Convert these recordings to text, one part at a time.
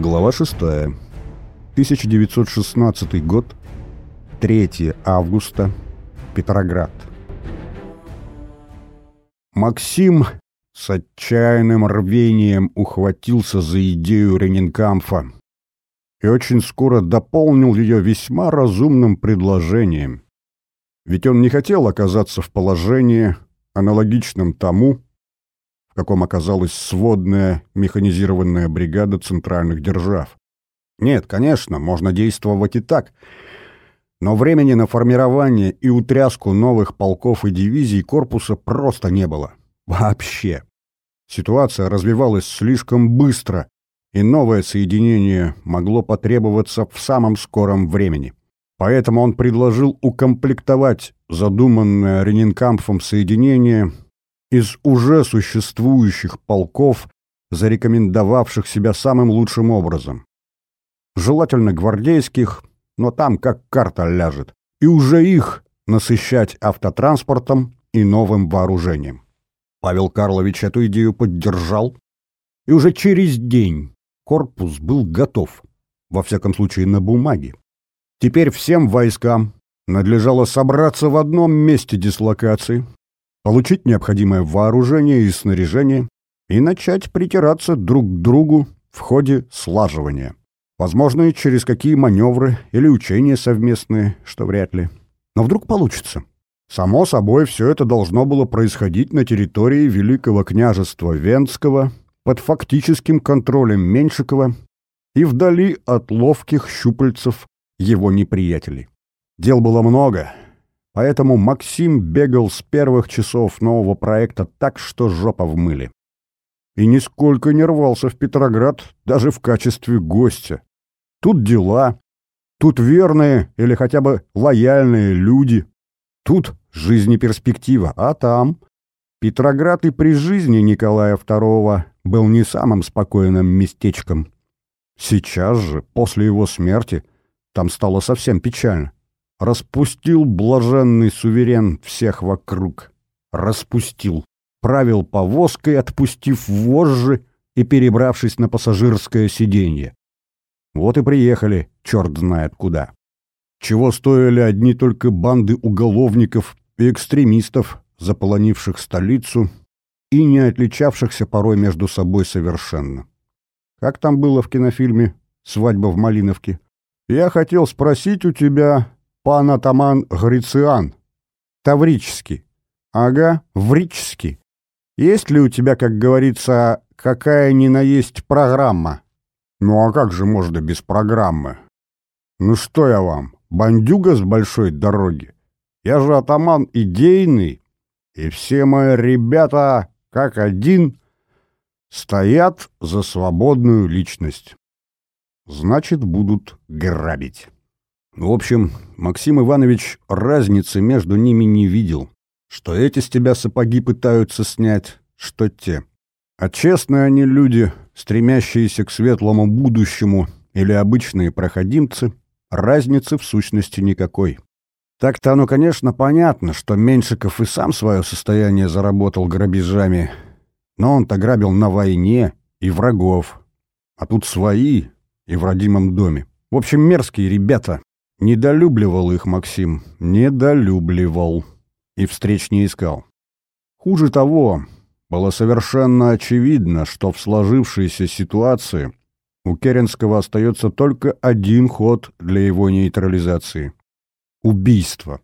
Глава 6. 1916 год. 3 августа. Петроград. Максим с отчаянным рвением ухватился за идею Ренинкамфа и очень скоро дополнил ее весьма разумным предложением. Ведь он не хотел оказаться в положении, аналогичном тому, каком оказалась сводная механизированная бригада центральных держав. Нет, конечно, можно действовать и так, но времени на формирование и утряску новых полков и дивизий корпуса просто не было. Вообще. Ситуация развивалась слишком быстро, и новое соединение могло потребоваться в самом скором времени. Поэтому он предложил укомплектовать задуманное Ренинкампфом соединение из уже существующих полков, зарекомендовавших себя самым лучшим образом. Желательно гвардейских, но там как карта ляжет, и уже их насыщать автотранспортом и новым вооружением. Павел Карлович эту идею поддержал, и уже через день корпус был готов, во всяком случае на бумаге. Теперь всем войскам надлежало собраться в одном месте дислокации, получить необходимое вооружение и снаряжение и начать притираться друг к другу в ходе слаживания. Возможно, через какие маневры или учения совместные, что вряд ли. Но вдруг получится. Само собой, все это должно было происходить на территории Великого княжества Венского под фактическим контролем Меньшикова и вдали от ловких щупальцев его неприятелей. Дел было много, поэтому Максим бегал с первых часов нового проекта так, что жопа в мыле. И нисколько не рвался в Петроград даже в качестве гостя. Тут дела, тут верные или хотя бы лояльные люди, тут жизни перспектива, а там... Петроград и при жизни Николая II был не самым спокойным местечком. Сейчас же, после его смерти, там стало совсем печально. Распустил блаженный суверен всех вокруг. Распустил. Правил повозкой, отпустив вожжи и перебравшись на пассажирское сиденье. Вот и приехали, черт знает куда. Чего стоили одни только банды уголовников и экстремистов, заполонивших столицу и не отличавшихся порой между собой совершенно. Как там было в кинофильме «Свадьба в Малиновке»? Я хотел спросить у тебя, пан атаман Грициан. Таврический. Ага, врический. Есть ли у тебя, как говорится, какая ни на есть программа? Ну а как же можно без программы? Ну что я вам, бандюга с большой дороги? Я же атаман идейный, и все мои ребята, как один, стоят за свободную личность значит, будут грабить. В общем, Максим Иванович разницы между ними не видел. Что эти с тебя сапоги пытаются снять, что те. А честные они люди, стремящиеся к светлому будущему или обычные проходимцы, разницы в сущности никакой. Так-то оно, конечно, понятно, что Меньшиков и сам свое состояние заработал грабежами, но он-то грабил на войне и врагов. А тут свои, и в родимом доме. В общем, мерзкие ребята. Недолюбливал их Максим, недолюбливал. И встреч не искал. Хуже того, было совершенно очевидно, что в сложившейся ситуации у Керенского остается только один ход для его нейтрализации — убийство.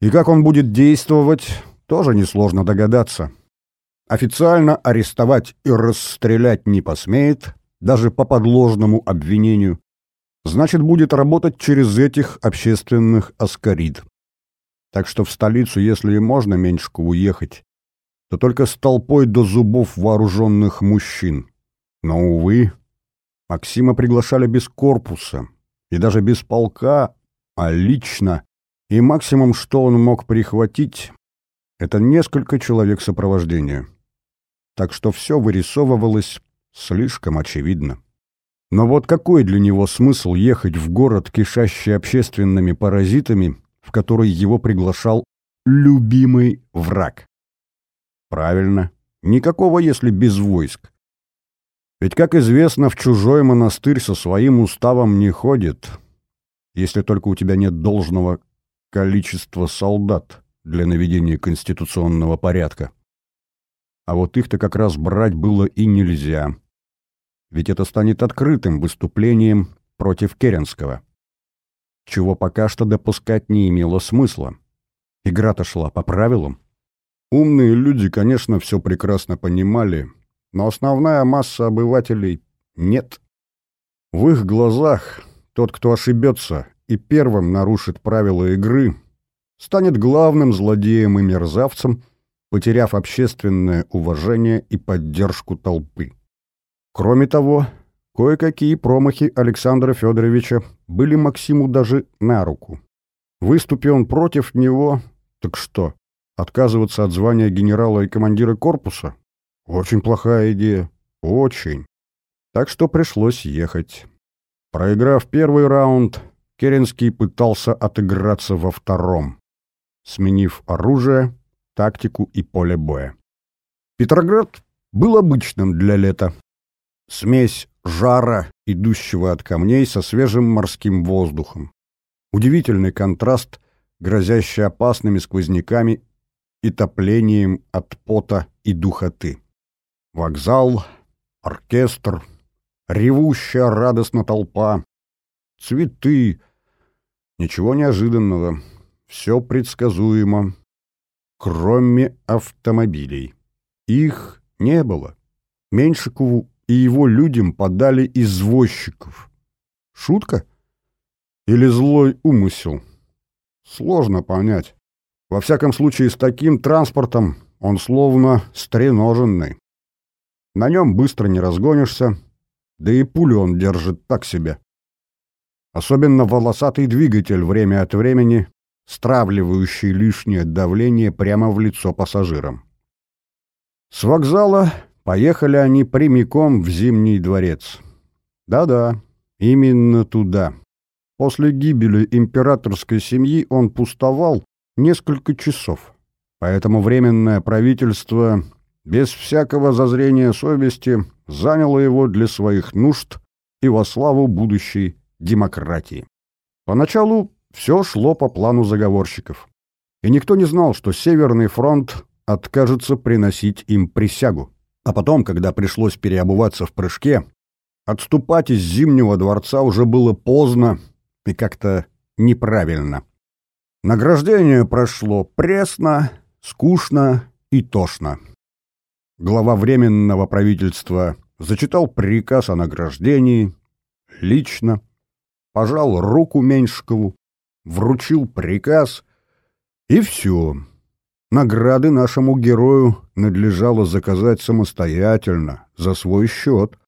И как он будет действовать, тоже несложно догадаться. Официально арестовать и расстрелять не посмеет, даже по подложному обвинению, значит, будет работать через этих общественных аскарид. Так что в столицу, если и можно Меньшикову уехать, то только с толпой до зубов вооруженных мужчин. Но, увы, Максима приглашали без корпуса и даже без полка, а лично, и максимум, что он мог прихватить, это несколько человек сопровождения. Так что все вырисовывалось Слишком очевидно. Но вот какой для него смысл ехать в город, кишащий общественными паразитами, в который его приглашал любимый враг? Правильно, никакого, если без войск. Ведь, как известно, в чужой монастырь со своим уставом не ходит, если только у тебя нет должного количества солдат для наведения конституционного порядка. А вот их-то как раз брать было и нельзя. Ведь это станет открытым выступлением против Керенского. Чего пока что допускать не имело смысла. Игра-то шла по правилам. Умные люди, конечно, все прекрасно понимали, но основная масса обывателей нет. В их глазах тот, кто ошибется и первым нарушит правила игры, станет главным злодеем и мерзавцем, потеряв общественное уважение и поддержку толпы. Кроме того, кое-какие промахи Александра Федоровича были Максиму даже на руку. Выступи он против него, так что, отказываться от звания генерала и командира корпуса? Очень плохая идея. Очень. Так что пришлось ехать. Проиграв первый раунд, Керенский пытался отыграться во втором, сменив оружие, тактику и поле боя. Петроград был обычным для лета. Смесь жара, идущего от камней, со свежим морским воздухом. Удивительный контраст, грозящий опасными сквозняками и топлением от пота и духоты. Вокзал, оркестр, ревущая радостно толпа, цветы. Ничего неожиданного, все предсказуемо, кроме автомобилей. Их не было. Меньшикову и его людям подали извозчиков. Шутка? Или злой умысел? Сложно понять. Во всяком случае, с таким транспортом он словно стреноженный. На нем быстро не разгонишься, да и пулю он держит так себе. Особенно волосатый двигатель время от времени, стравливающий лишнее давление прямо в лицо пассажирам. С вокзала Поехали они прямиком в Зимний дворец. Да-да, именно туда. После гибели императорской семьи он пустовал несколько часов. Поэтому Временное правительство без всякого зазрения совести заняло его для своих нужд и во славу будущей демократии. Поначалу все шло по плану заговорщиков. И никто не знал, что Северный фронт откажется приносить им присягу. А потом, когда пришлось переобуваться в прыжке, отступать из Зимнего дворца уже было поздно и как-то неправильно. Награждение прошло пресно, скучно и тошно. Глава Временного правительства зачитал приказ о награждении, лично, пожал руку Меньшикову, вручил приказ, и все. Награды нашему герою надлежало заказать самостоятельно, за свой счет.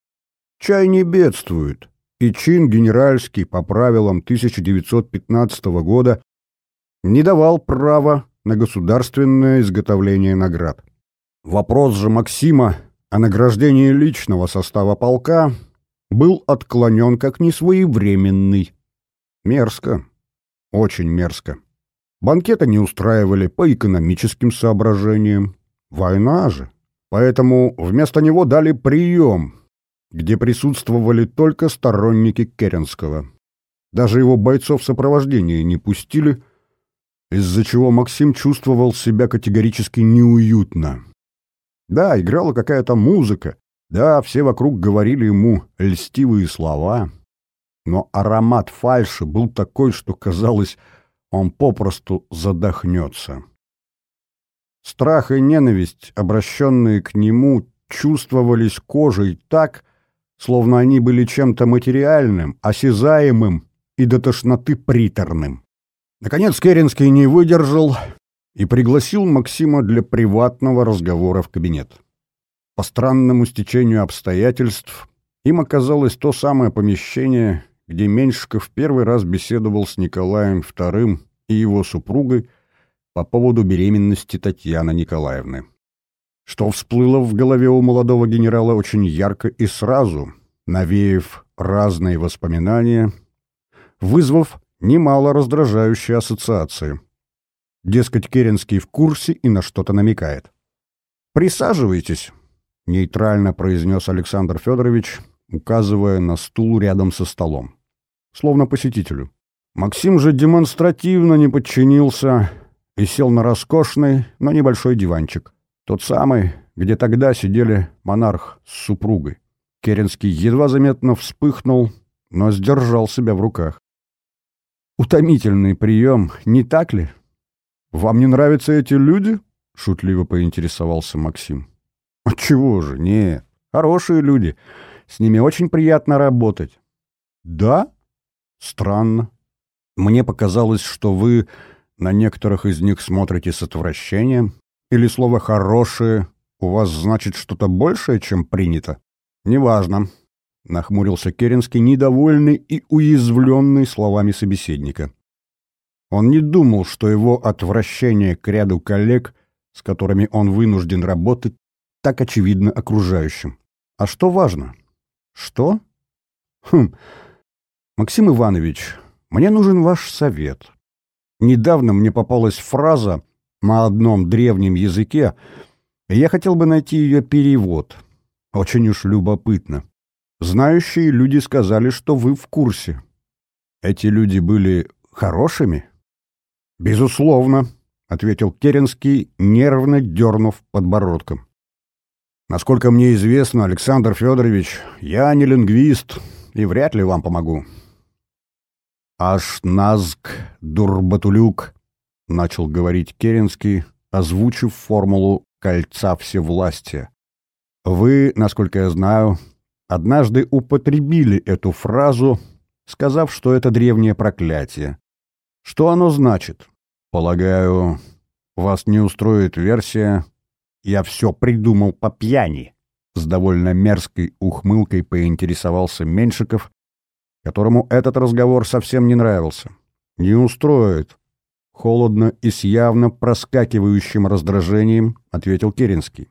Чай не бедствует, и чин генеральский по правилам 1915 года не давал права на государственное изготовление наград. Вопрос же Максима о награждении личного состава полка был отклонен как несвоевременный. Мерзко, очень мерзко. Банкета не устраивали по экономическим соображениям. Война же. Поэтому вместо него дали прием, где присутствовали только сторонники Керенского. Даже его бойцов сопровождения не пустили, из-за чего Максим чувствовал себя категорически неуютно. Да, играла какая-то музыка, да, все вокруг говорили ему льстивые слова, но аромат фальши был такой, что казалось, он попросту задохнется. Страх и ненависть, обращенные к нему, чувствовались кожей так, словно они были чем-то материальным, осязаемым и до тошноты приторным. Наконец Керенский не выдержал и пригласил Максима для приватного разговора в кабинет. По странному стечению обстоятельств им оказалось то самое помещение, где Меньшиков первый раз беседовал с Николаем II и его супругой по поводу беременности Татьяны Николаевны. Что всплыло в голове у молодого генерала очень ярко и сразу, навеяв разные воспоминания, вызвав немало раздражающей ассоциации. Дескать, Керенский в курсе и на что-то намекает. «Присаживайтесь», — нейтрально произнес Александр Федорович, указывая на стул рядом со столом. Словно посетителю. Максим же демонстративно не подчинился и сел на роскошный, но небольшой диванчик. Тот самый, где тогда сидели монарх с супругой. Керенский едва заметно вспыхнул, но сдержал себя в руках. «Утомительный прием, не так ли? Вам не нравятся эти люди?» — шутливо поинтересовался Максим. «Отчего же? Нет, хорошие люди. С ними очень приятно работать». «Да? Странно. Мне показалось, что вы на некоторых из них смотрите с отвращением. Или слово «хорошие» у вас значит что-то большее, чем принято? Неважно. Нахмурился Керенский, недовольный и уязвленный словами собеседника. Он не думал, что его отвращение к ряду коллег, с которыми он вынужден работать, так очевидно окружающим. А что важно? Что? Хм. Максим Иванович, мне нужен ваш совет. Недавно мне попалась фраза на одном древнем языке, и я хотел бы найти ее перевод. Очень уж любопытно. Знающие люди сказали, что вы в курсе. Эти люди были хорошими? Безусловно, ответил Керенский, нервно дернув подбородком. Насколько мне известно, Александр Федорович, я не лингвист и вряд ли вам помогу. «Аш назг дурбатулюк», — начал говорить Керенский, озвучив формулу кольца всевластия. «Вы, насколько я знаю, однажды употребили эту фразу, сказав, что это древнее проклятие. Что оно значит? Полагаю, вас не устроит версия «Я все придумал по пьяни», — с довольно мерзкой ухмылкой поинтересовался Меньшиков, которому этот разговор совсем не нравился. «Не устроит», — холодно и с явно проскакивающим раздражением ответил Керенский.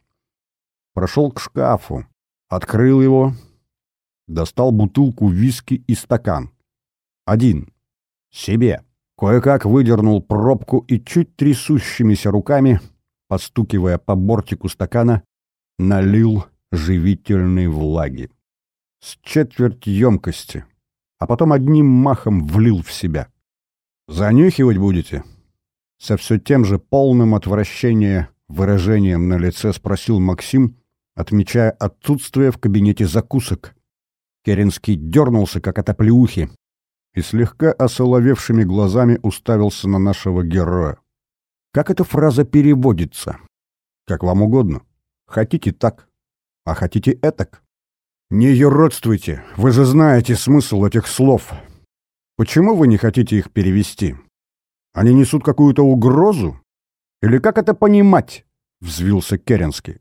Прошел к шкафу, открыл его, достал бутылку виски и стакан. Один. Себе. Кое-как выдернул пробку и чуть трясущимися руками, постукивая по бортику стакана, налил живительной влаги. С четверть емкости а потом одним махом влил в себя. «Занюхивать будете?» Со все тем же полным отвращения выражением на лице спросил Максим, отмечая отсутствие в кабинете закусок. Керенский дернулся, как от оплеухи, и слегка осоловевшими глазами уставился на нашего героя. Как эта фраза переводится? Как вам угодно. Хотите так, а хотите этак. «Не юродствуйте, вы же знаете смысл этих слов. Почему вы не хотите их перевести? Они несут какую-то угрозу? Или как это понимать?» — взвился Керенский.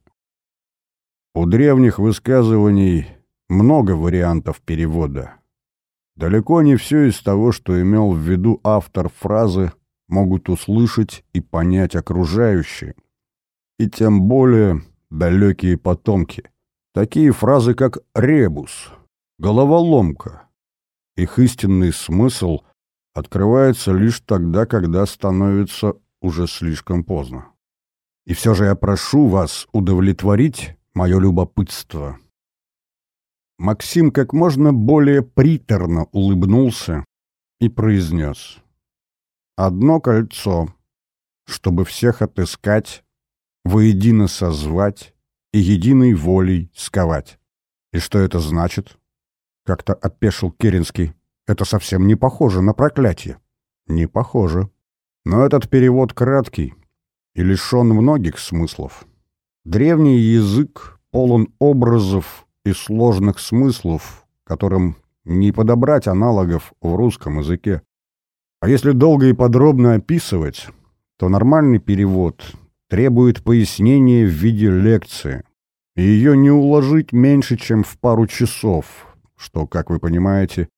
У древних высказываний много вариантов перевода. Далеко не все из того, что имел в виду автор фразы, могут услышать и понять окружающие, и тем более далекие потомки. Такие фразы, как «ребус», «головоломка». Их истинный смысл открывается лишь тогда, когда становится уже слишком поздно. И все же я прошу вас удовлетворить мое любопытство. Максим как можно более приторно улыбнулся и произнес. «Одно кольцо, чтобы всех отыскать, воедино созвать, и единой волей сковать. И что это значит? Как-то опешил Керенский. Это совсем не похоже на проклятие. Не похоже. Но этот перевод краткий и лишен многих смыслов. Древний язык полон образов и сложных смыслов, которым не подобрать аналогов в русском языке. А если долго и подробно описывать, то нормальный перевод требует пояснения в виде лекции. И ее не уложить меньше, чем в пару часов, что, как вы понимаете,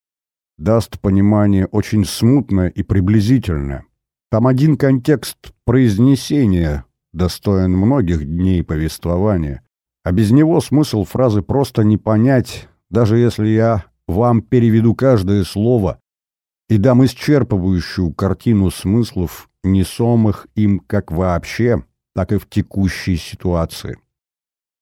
даст понимание очень смутное и приблизительное. Там один контекст произнесения достоин многих дней повествования, а без него смысл фразы просто не понять, даже если я вам переведу каждое слово и дам исчерпывающую картину смыслов, несомых им как вообще, так и в текущей ситуации.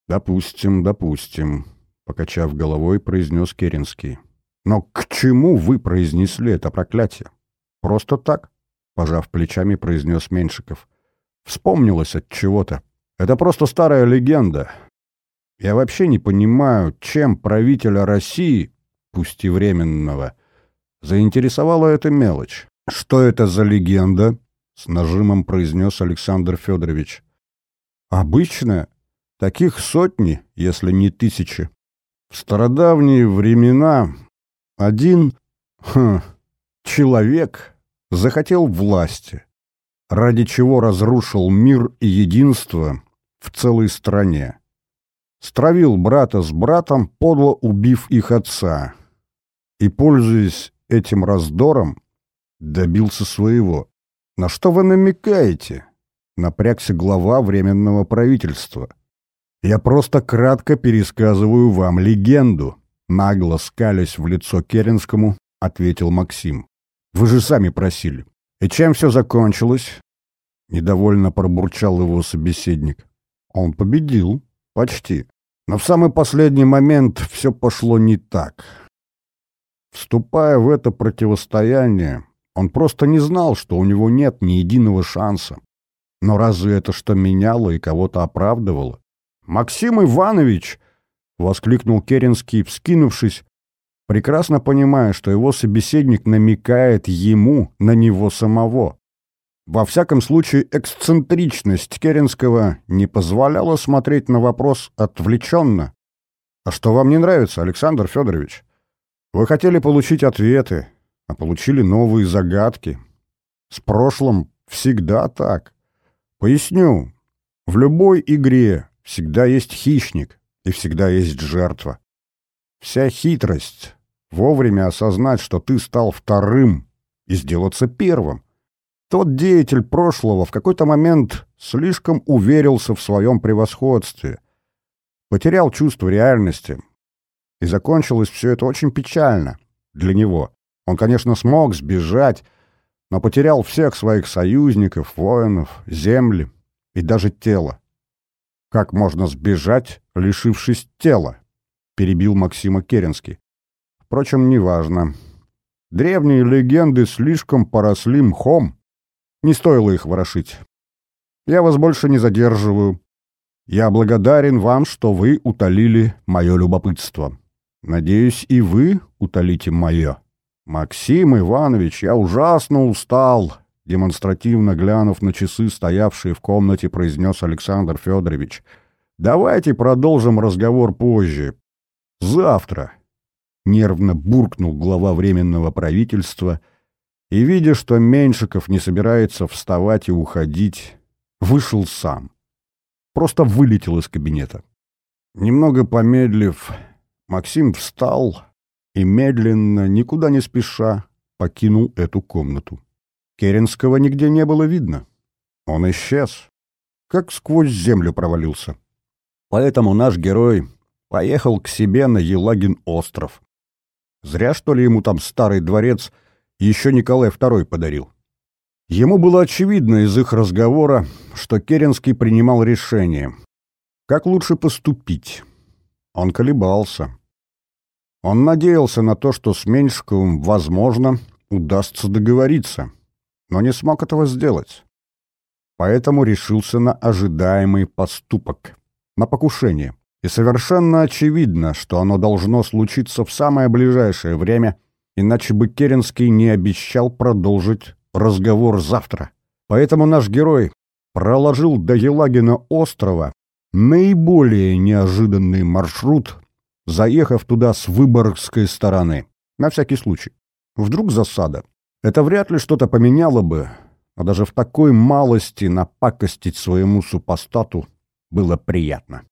«Допустим, допустим», — покачав головой, произнес Керенский. «Но к чему вы произнесли это проклятие? Просто так?» — пожав плечами, произнес Меньшиков. «Вспомнилось от чего-то. Это просто старая легенда. Я вообще не понимаю, чем правителя России, пусть и временного, заинтересовала эта мелочь. Что это за легенда?» — с нажимом произнес Александр Федорович. «Обычная. Таких сотни, если не тысячи. В стародавние времена один хм, человек захотел власти, ради чего разрушил мир и единство в целой стране. Стравил брата с братом, подло убив их отца. И, пользуясь этим раздором, добился своего. На что вы намекаете? Напрягся глава Временного правительства. Я просто кратко пересказываю вам легенду, нагло скалясь в лицо Керенскому, ответил Максим. Вы же сами просили. И чем все закончилось? Недовольно пробурчал его собеседник. Он победил. Почти. Но в самый последний момент все пошло не так. Вступая в это противостояние, он просто не знал, что у него нет ни единого шанса. Но разве это что меняло и кого-то оправдывало? «Максим Иванович!» — воскликнул Керенский, вскинувшись, прекрасно понимая, что его собеседник намекает ему на него самого. Во всяком случае, эксцентричность Керенского не позволяла смотреть на вопрос отвлеченно. «А что вам не нравится, Александр Федорович? Вы хотели получить ответы, а получили новые загадки. С прошлым всегда так. Поясню. В любой игре всегда есть хищник и всегда есть жертва. Вся хитрость — вовремя осознать, что ты стал вторым и сделаться первым. Тот деятель прошлого в какой-то момент слишком уверился в своем превосходстве, потерял чувство реальности, и закончилось все это очень печально для него. Он, конечно, смог сбежать, но потерял всех своих союзников, воинов, земли и даже тело. «Как можно сбежать, лишившись тела?» — перебил Максима Керенский. Впрочем, неважно. Древние легенды слишком поросли мхом. Не стоило их ворошить. Я вас больше не задерживаю. Я благодарен вам, что вы утолили мое любопытство. Надеюсь, и вы утолите мое. «Максим Иванович, я ужасно устал!» Демонстративно глянув на часы, стоявшие в комнате, произнес Александр Федорович. «Давайте продолжим разговор позже. Завтра!» Нервно буркнул глава Временного правительства и, видя, что Меньшиков не собирается вставать и уходить, вышел сам. Просто вылетел из кабинета. Немного помедлив, Максим встал и медленно, никуда не спеша, покинул эту комнату. Керенского нигде не было видно. Он исчез, как сквозь землю провалился. Поэтому наш герой поехал к себе на Елагин остров. Зря, что ли, ему там старый дворец еще Николай II подарил. Ему было очевидно из их разговора, что Керенский принимал решение. Как лучше поступить? Он колебался. Он надеялся на то, что с Меньшиковым, возможно, удастся договориться, но не смог этого сделать. Поэтому решился на ожидаемый поступок, на покушение. И совершенно очевидно, что оно должно случиться в самое ближайшее время, иначе бы Керенский не обещал продолжить разговор завтра. Поэтому наш герой проложил до Елагина острова наиболее неожиданный маршрут, заехав туда с Выборгской стороны. На всякий случай. Вдруг засада. Это вряд ли что-то поменяло бы, а даже в такой малости напакостить своему супостату было приятно.